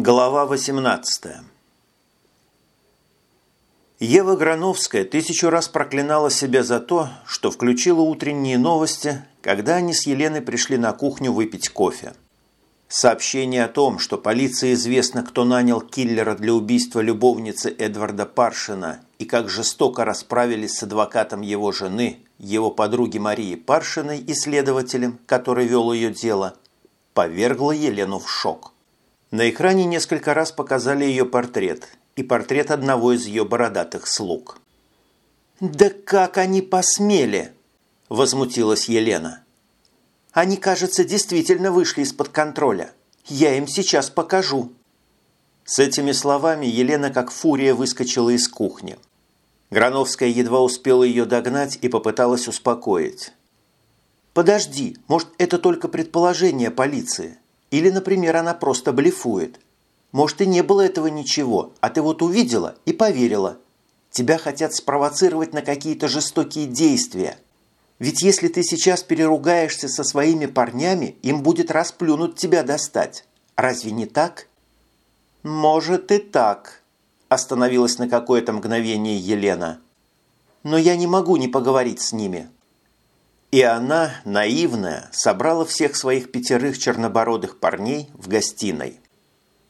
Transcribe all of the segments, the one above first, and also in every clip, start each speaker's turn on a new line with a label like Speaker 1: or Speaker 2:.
Speaker 1: Глава 18 Ева Грановская тысячу раз проклинала себя за то, что включила утренние новости, когда они с Еленой пришли на кухню выпить кофе. Сообщение о том, что полиции известно, кто нанял киллера для убийства любовницы Эдварда Паршина и как жестоко расправились с адвокатом его жены, его подруги Марии Паршиной и следователем, который вел ее дело, повергло Елену в шок. На экране несколько раз показали ее портрет и портрет одного из ее бородатых слуг.
Speaker 2: «Да как они посмели!» – возмутилась Елена. «Они, кажется, действительно вышли из-под контроля. Я им сейчас покажу».
Speaker 1: С этими словами Елена как фурия выскочила из кухни. Грановская едва успела ее догнать и попыталась успокоить.
Speaker 2: «Подожди, может, это только предположение полиции? Или, например, она просто блефует. Может, и не было этого ничего, а ты вот увидела и поверила. Тебя хотят спровоцировать на какие-то жестокие действия. Ведь если ты сейчас переругаешься со своими парнями, им будет расплюнуть тебя достать. Разве не так?
Speaker 1: Может и так, остановилась на какое-то мгновение Елена.
Speaker 2: Но я не могу не поговорить с ними.
Speaker 1: И она, наивная, собрала всех своих пятерых чернобородых парней в гостиной.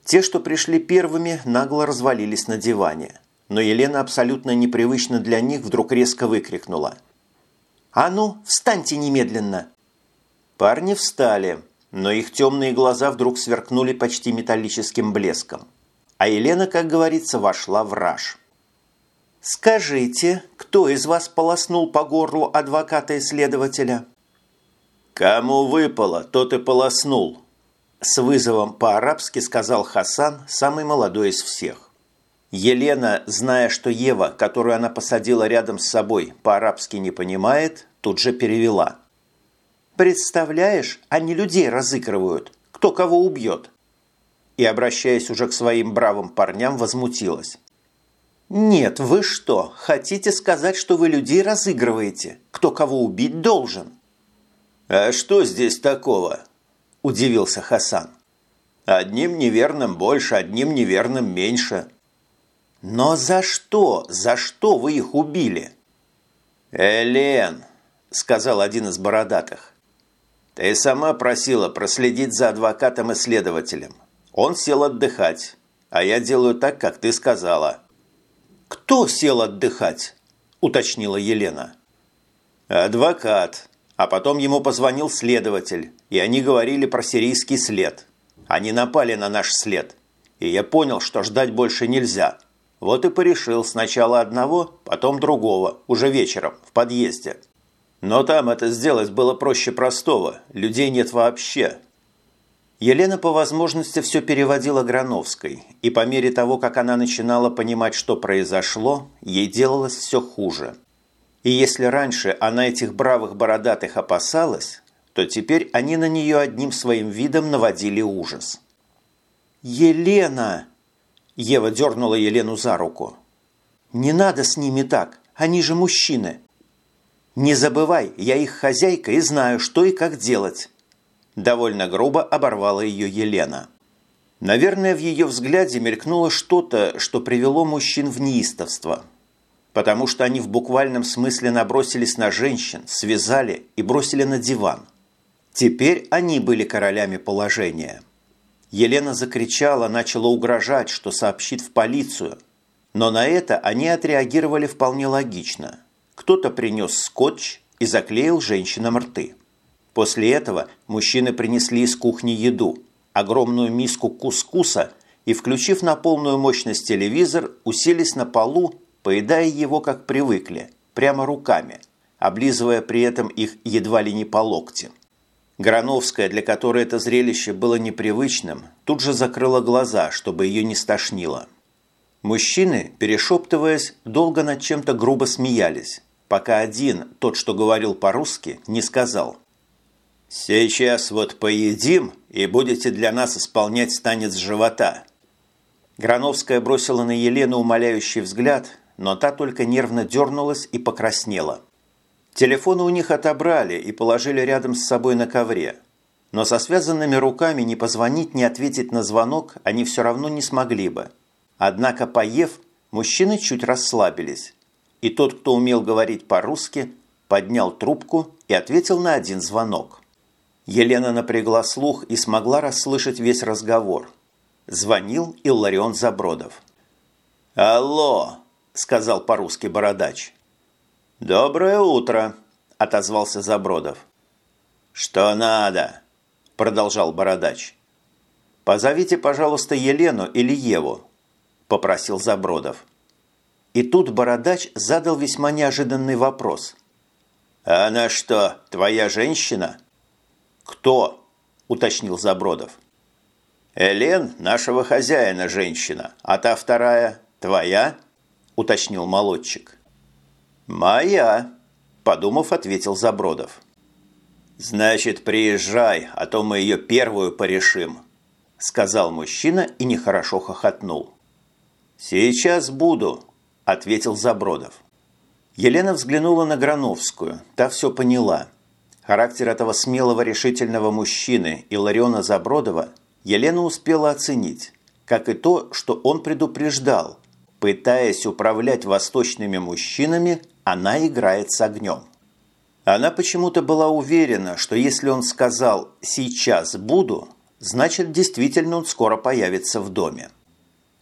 Speaker 1: Те, что пришли первыми, нагло развалились на диване. Но Елена абсолютно непривычно для них вдруг резко выкрикнула.
Speaker 2: «А ну, встаньте немедленно!»
Speaker 1: Парни встали, но их темные глаза вдруг сверкнули почти металлическим блеском. А Елена, как говорится, вошла в раж.
Speaker 2: «Скажите, кто из вас полоснул по горлу адвоката и следователя?»
Speaker 1: «Кому выпало, тот и полоснул», – с вызовом по-арабски сказал Хасан, самый молодой из всех. Елена, зная, что Ева, которую она посадила рядом с собой, по-арабски не понимает, тут же перевела.
Speaker 2: «Представляешь, они людей разыгрывают. Кто кого убьет?»
Speaker 1: И, обращаясь уже к своим бравым парням, возмутилась.
Speaker 2: «Нет, вы что, хотите сказать, что вы людей разыгрываете? Кто кого убить должен?»
Speaker 1: «А что здесь такого?» – удивился Хасан. «Одним неверным больше, одним неверным меньше».
Speaker 2: «Но за что? За что вы их убили?»
Speaker 1: «Элен», – сказал один из бородатых. «Ты сама просила проследить за адвокатом и следователем. Он сел отдыхать, а я делаю так, как ты сказала».
Speaker 2: «Кто сел отдыхать?» – уточнила Елена.
Speaker 1: «Адвокат. А потом ему позвонил следователь, и они говорили про сирийский след. Они напали на наш след, и я понял, что ждать больше нельзя. Вот и порешил сначала одного, потом другого, уже вечером, в подъезде. Но там это сделать было проще простого, людей нет вообще, Елена по возможности все переводила Грановской, и по мере того, как она начинала понимать, что произошло, ей делалось все хуже. И если раньше она этих бравых бородатых опасалась, то теперь они на нее одним своим видом наводили ужас.
Speaker 2: «Елена!»
Speaker 1: Ева дернула Елену за руку.
Speaker 2: «Не надо с ними так, они же мужчины!» «Не забывай, я их хозяйка и знаю, что и как делать!»
Speaker 1: Довольно грубо оборвала ее Елена. Наверное, в ее взгляде мелькнуло что-то, что привело мужчин в неистовство. Потому что они в буквальном смысле набросились на женщин, связали и бросили на диван. Теперь они были королями положения. Елена закричала, начала угрожать, что сообщит в полицию. Но на это они отреагировали вполне логично. Кто-то принес скотч и заклеил женщинам рты. После этого мужчины принесли из кухни еду, огромную миску кускуса и, включив на полную мощность телевизор, уселись на полу, поедая его, как привыкли, прямо руками, облизывая при этом их едва ли не по локте. Грановская, для которой это зрелище было непривычным, тут же закрыла глаза, чтобы ее не стошнило. Мужчины, перешептываясь, долго над чем-то грубо смеялись, пока один, тот, что говорил по-русски, не сказал «Сейчас вот поедим, и будете для нас исполнять танец живота». Грановская бросила на Елену умоляющий взгляд, но та только нервно дернулась и покраснела. Телефоны у них отобрали и положили рядом с собой на ковре. но со связанными руками не позвонить, не ответить на звонок они все равно не смогли бы. Однако, поев, мужчины чуть расслабились. И тот, кто умел говорить по-русски, поднял трубку и ответил на один звонок. Елена напрягла слух и смогла расслышать весь разговор. Звонил Илларион Забродов. «Алло!» – сказал по-русски бородач. «Доброе утро!» – отозвался Забродов. «Что надо?» – продолжал бородач. «Позовите, пожалуйста, Елену или Еву», – попросил Забродов. И тут бородач задал весьма неожиданный вопрос. «Она что, твоя женщина?» «Кто?» – уточнил Забродов. «Элен – нашего хозяина женщина, а та вторая – твоя?» – уточнил молодчик. «Моя», – подумав, ответил Забродов. «Значит, приезжай, а то мы ее первую порешим», – сказал мужчина и нехорошо хохотнул. «Сейчас буду», – ответил Забродов. Елена взглянула на Грановскую, та все поняла. Характер этого смелого решительного мужчины Илариона Забродова Елена успела оценить, как и то, что он предупреждал. Пытаясь управлять восточными мужчинами, она играет с огнем. Она почему-то была уверена, что если он сказал «сейчас буду», значит, действительно он скоро появится в доме.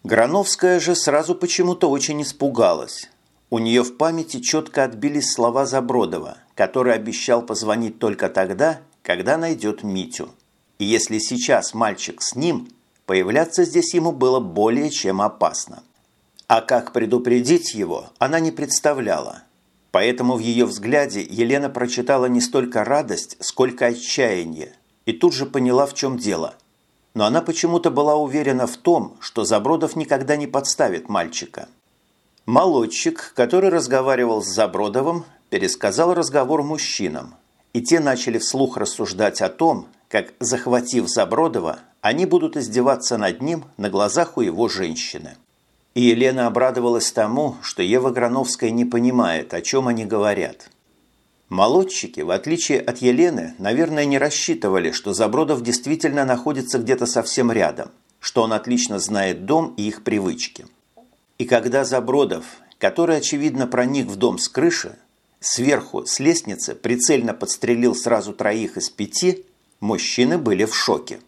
Speaker 1: Грановская же сразу почему-то очень испугалась. У нее в памяти четко отбились слова Забродова, который обещал позвонить только тогда, когда найдет Митю. И если сейчас мальчик с ним, появляться здесь ему было более чем опасно. А как предупредить его, она не представляла. Поэтому в ее взгляде Елена прочитала не столько радость, сколько отчаяние, и тут же поняла, в чем дело. Но она почему-то была уверена в том, что Забродов никогда не подставит мальчика. Молодчик, который разговаривал с Забродовым, пересказал разговор мужчинам, и те начали вслух рассуждать о том, как, захватив Забродова, они будут издеваться над ним на глазах у его женщины. И Елена обрадовалась тому, что Ева Грановская не понимает, о чем они говорят. Молодчики, в отличие от Елены, наверное, не рассчитывали, что Забродов действительно находится где-то совсем рядом, что он отлично знает дом и их привычки. И когда Забродов, который, очевидно, проник в дом с крыши, сверху, с лестницы, прицельно подстрелил сразу троих из пяти, мужчины были в шоке.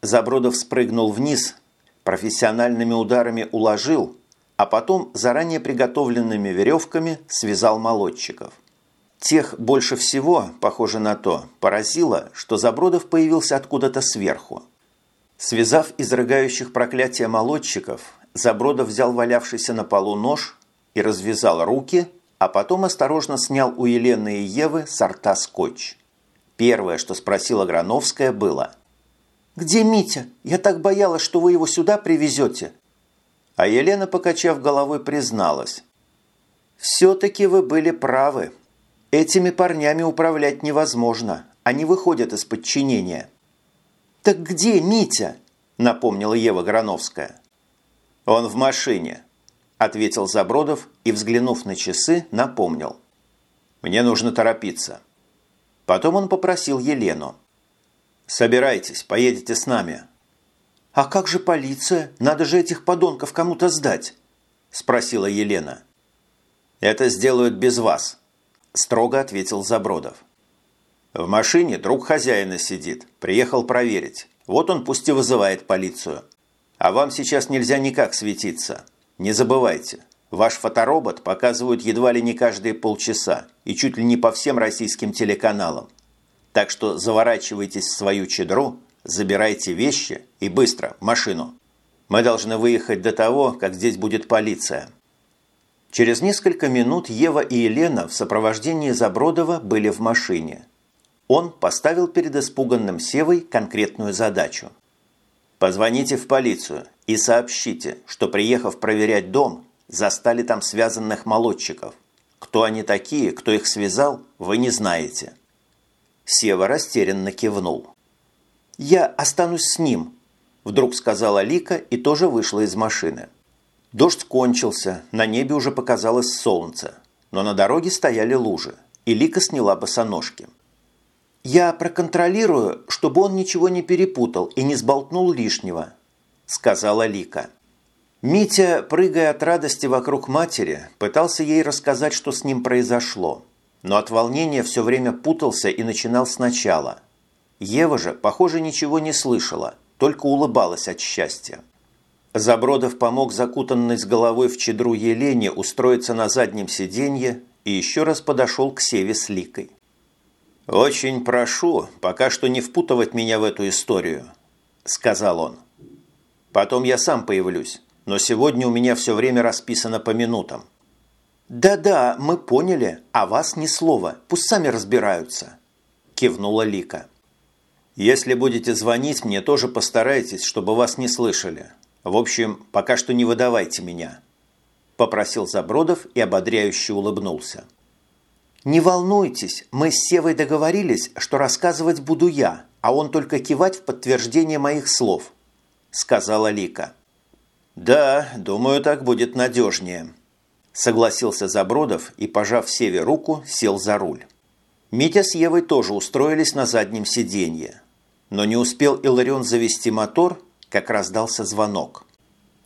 Speaker 1: Забродов спрыгнул вниз, профессиональными ударами уложил, а потом заранее приготовленными веревками связал молодчиков. Тех больше всего, похоже на то, поразило, что Забродов появился откуда-то сверху. Связав изрыгающих проклятия молодчиков, Забродов взял валявшийся на полу нож и развязал руки, а потом осторожно снял у Елены и Евы с рта скотч. Первое, что спросила Грановская, было – «Где Митя? Я так боялась, что вы его сюда привезете». А Елена, покачав головой, призналась. «Все-таки вы были правы. Этими парнями управлять невозможно. Они выходят из подчинения». «Так где Митя?» – напомнила Ева Грановская. «Он в машине», – ответил Забродов и, взглянув на часы, напомнил. «Мне нужно торопиться». Потом он попросил Елену. «Собирайтесь, поедете с нами». «А как же полиция? Надо же этих подонков кому-то сдать», – спросила Елена. «Это сделают без вас», – строго ответил Забродов. «В машине друг хозяина сидит, приехал проверить. Вот он пусть и вызывает полицию. А вам сейчас нельзя никак светиться. Не забывайте, ваш фоторобот показывают едва ли не каждые полчаса и чуть ли не по всем российским телеканалам. Так что заворачивайтесь в свою чедру, забирайте вещи и быстро, в машину. Мы должны выехать до того, как здесь будет полиция». Через несколько минут Ева и Елена в сопровождении Забродова были в машине. Он поставил перед испуганным Севой конкретную задачу. «Позвоните в полицию и сообщите, что, приехав проверять дом, застали там связанных молодчиков. Кто они такие, кто их связал, вы не знаете. Сева растерянно кивнул. «Я останусь с ним», – вдруг сказала Лика и тоже вышла из машины. Дождь кончился, на небе уже показалось солнце, но на дороге стояли лужи, и Лика сняла босоножки.
Speaker 2: «Я проконтролирую, чтобы он ничего не перепутал и не сболтнул лишнего», – сказала Лика. Митя, прыгая от радости вокруг матери, пытался ей рассказать, что с ним произошло, но от волнения все время путался и начинал сначала. Ева же, похоже, ничего не слышала, только улыбалась от счастья. Забродов помог закутанной с головой в чедру Елене устроиться на заднем сиденье и еще раз подошел к Севе с Ликой. «Очень прошу пока что не впутывать меня в эту историю», – сказал он. «Потом я сам появлюсь, но сегодня у меня все время расписано по минутам». «Да-да, мы поняли, а вас ни слова, пусть сами разбираются», – кивнула Лика. «Если будете звонить, мне тоже постарайтесь, чтобы вас не слышали. В общем, пока что не выдавайте меня», – попросил Забродов и ободряюще улыбнулся. «Не волнуйтесь, мы с Севой договорились, что рассказывать буду я, а он только кивать в подтверждение моих слов», – сказала Лика. «Да, думаю, так будет надежнее», – согласился Забродов и, пожав Севе руку, сел за руль. Митя с Евой тоже устроились на заднем сиденье. Но не успел Иларион завести мотор, как раздался звонок.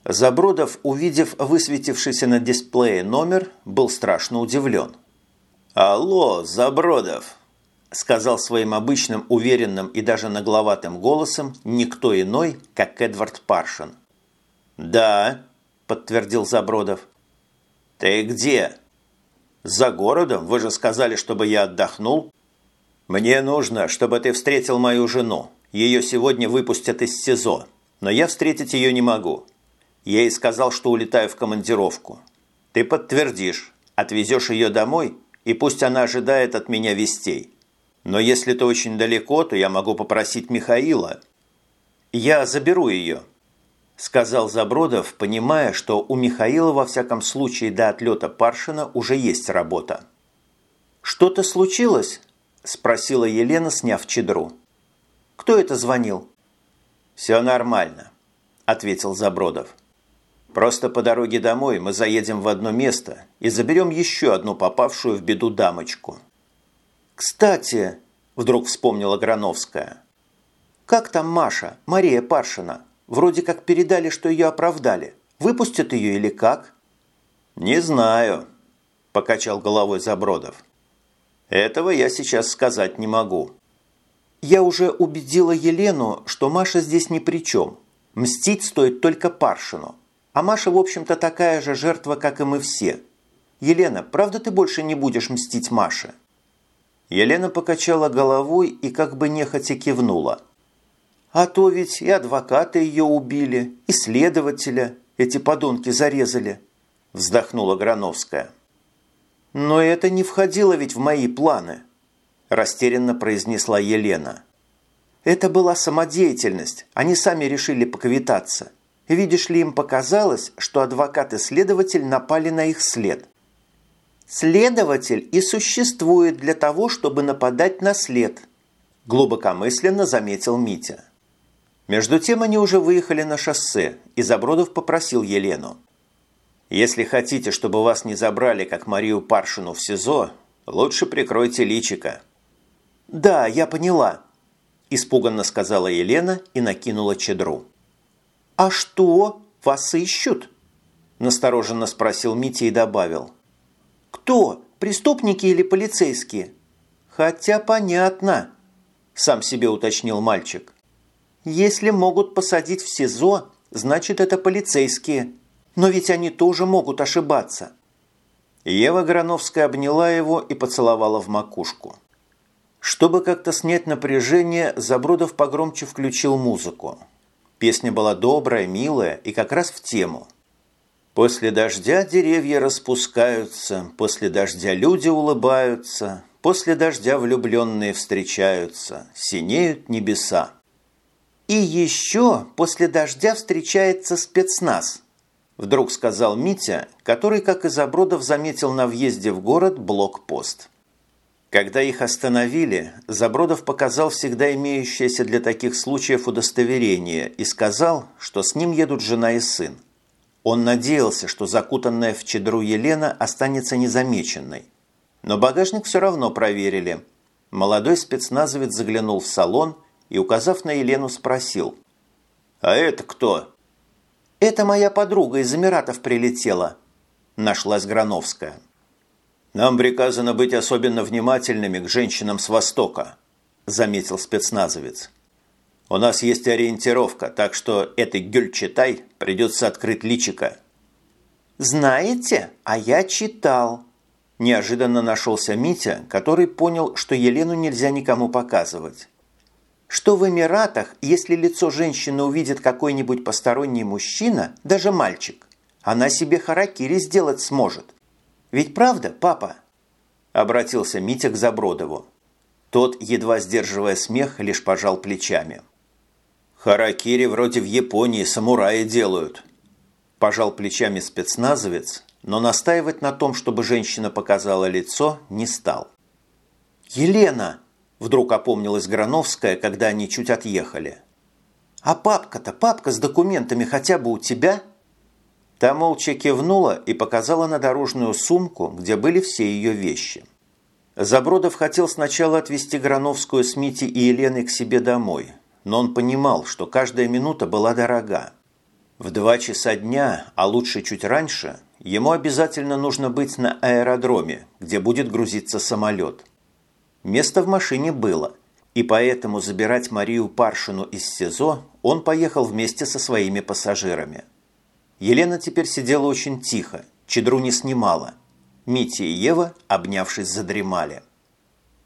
Speaker 2: Забродов, увидев высветившийся на дисплее номер, был страшно удивлен – «Алло, Забродов!» – сказал своим обычным уверенным и даже нагловатым голосом никто иной, как Эдвард Паршин. «Да», – подтвердил Забродов. «Ты где?» «За городом? Вы же сказали, чтобы я отдохнул». «Мне нужно, чтобы ты встретил мою жену. Ее сегодня выпустят из СИЗО, но я встретить ее не могу. Я ей сказал, что улетаю в командировку. Ты подтвердишь, отвезешь ее домой и пусть она ожидает от меня вестей. Но если ты очень далеко, то я могу попросить Михаила. Я заберу ее», – сказал Забродов, понимая, что у Михаила во всяком случае до отлета Паршина уже есть работа. «Что-то случилось?» – спросила Елена, сняв чедру. «Кто это звонил?» «Все нормально», – ответил Забродов. Просто по дороге домой мы заедем в одно место и заберем еще одну попавшую в беду дамочку. «Кстати», – вдруг вспомнила Грановская, – «как там Маша, Мария Паршина? Вроде как передали, что ее оправдали. Выпустят ее или как?» «Не знаю», – покачал головой Забродов. «Этого я сейчас сказать не могу». «Я уже убедила Елену, что Маша здесь ни при чем. Мстить стоит только Паршину. А Маша, в общем-то, такая же жертва, как и мы все. Елена, правда ты больше не будешь мстить Маше?» Елена покачала головой и как бы нехотя кивнула. «А то ведь и адвоката ее убили, и следователя эти подонки зарезали», вздохнула Грановская. «Но это не входило ведь в мои планы», растерянно произнесла Елена. «Это была самодеятельность, они сами решили поквитаться. Видишь ли, им показалось, что адвокат и следователь напали на их след. Следователь и существует для того, чтобы нападать на след, глубокомысленно заметил Митя. Между тем они уже выехали на шоссе, и Забродов попросил Елену. «Если хотите, чтобы вас не забрали, как Марию Паршину в СИЗО, лучше прикройте личика». «Да, я поняла», – испуганно сказала Елена и накинула чедру. «А что? Вас ищут?» – настороженно спросил Митя и добавил. «Кто? Преступники или полицейские?» «Хотя понятно», – сам себе уточнил мальчик. «Если могут посадить в СИЗО, значит, это полицейские. Но ведь они тоже могут ошибаться». Ева Грановская обняла его и поцеловала в макушку. Чтобы как-то снять напряжение, Забродов погромче включил музыку. Песня была добрая, милая и как раз в тему. После дождя деревья распускаются, после дождя люди улыбаются, после дождя влюбленные встречаются, синеют небеса. И еще после дождя встречается спецназ, вдруг сказал Митя, который, как и Забродов, заметил на въезде в город блокпост. Когда их остановили, Забродов показал всегда имеющееся для таких случаев удостоверение и сказал, что с ним едут жена и сын. Он надеялся, что закутанная в чедру Елена останется незамеченной. Но багажник все равно проверили.
Speaker 1: Молодой спецназовец заглянул в салон и, указав на Елену, спросил. «А это кто?»
Speaker 2: «Это моя подруга из Эмиратов прилетела», – нашлась Грановская.
Speaker 1: «Нам приказано быть особенно внимательными к женщинам с Востока», – заметил спецназовец. «У нас есть ориентировка, так что этой гюльчатай придется открыть личика».
Speaker 2: «Знаете, а я читал», Неожиданно нашелся Митя, который понял, что Елену нельзя никому показывать. Что в Эмиратах, если лицо женщины увидит какой-нибудь посторонний мужчина, даже мальчик, она себе харакири сделать сможет. Ведь правда, папа? Обратился Митя к Забродову. Тот, едва сдерживая смех, лишь пожал плечами.
Speaker 1: «Харакири вроде в Японии самураи делают», – пожал плечами спецназовец, но настаивать на том, чтобы женщина показала лицо, не стал.
Speaker 2: «Елена!» – вдруг опомнилась Грановская, когда они чуть отъехали. «А папка-то, папка с документами хотя бы у тебя?»
Speaker 1: Та молча кивнула и показала на дорожную сумку, где были все ее вещи. Забродов хотел сначала отвезти Грановскую с Митей и Еленой к себе домой, но он понимал, что каждая минута была дорога. В два часа дня, а лучше чуть раньше, ему обязательно нужно быть на аэродроме, где будет грузиться самолет. Место в машине было, и поэтому забирать Марию Паршину из СИЗО он поехал вместе со своими пассажирами. Елена теперь сидела очень тихо, чедру не снимала. Митя и Ева, обнявшись, задремали.